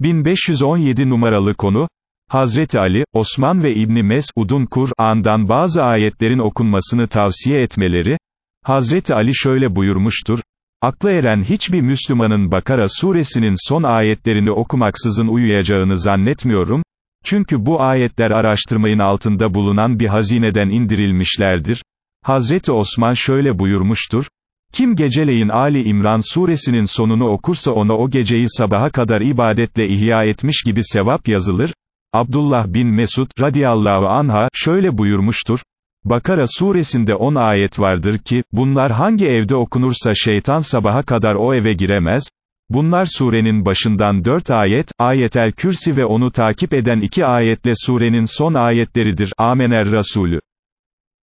1517 numaralı konu, Hazreti Ali, Osman ve İbni Mesud'un Kur'an'dan bazı ayetlerin okunmasını tavsiye etmeleri, Hazreti Ali şöyle buyurmuştur, akla eren hiçbir Müslümanın Bakara suresinin son ayetlerini okumaksızın uyuyacağını zannetmiyorum, çünkü bu ayetler araştırmayın altında bulunan bir hazineden indirilmişlerdir. Hazreti Osman şöyle buyurmuştur, kim geceleyin Ali İmran suresinin sonunu okursa ona o geceyi sabaha kadar ibadetle ihya etmiş gibi sevap yazılır, Abdullah bin Mesud, radiyallahu anha, şöyle buyurmuştur, Bakara suresinde 10 ayet vardır ki, bunlar hangi evde okunursa şeytan sabaha kadar o eve giremez, bunlar surenin başından 4 ayet, ayetel kürsi ve onu takip eden 2 ayetle surenin son ayetleridir, Amener Resulü.